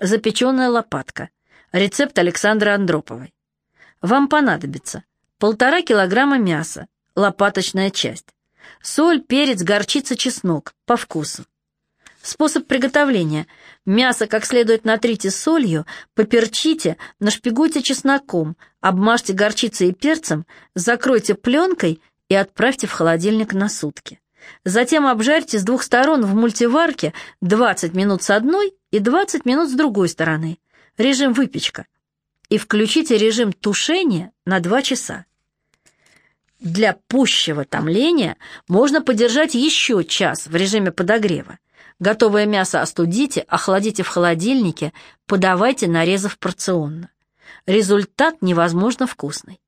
Запеченная лопатка. Рецепт Александры Андроповой. Вам понадобится полтора килограмма мяса, лопаточная часть, соль, перец, горчица, чеснок по вкусу. Способ приготовления. Мясо как следует натрите солью, поперчите, нашпигуйте чесноком, обмажьте горчицей и перцем, закройте пленкой и отправьте в холодильник на сутки. Затем обжарьте с двух сторон в мультиварке 20 минут с одной и 20 минут с другой стороны. Режим выпечка. И включите режим тушения на 2 часа. Для пущего томления можно подержать еще час в режиме подогрева. Готовое мясо остудите, охладите в холодильнике, подавайте, нарезав порционно. Результат невозможно вкусный.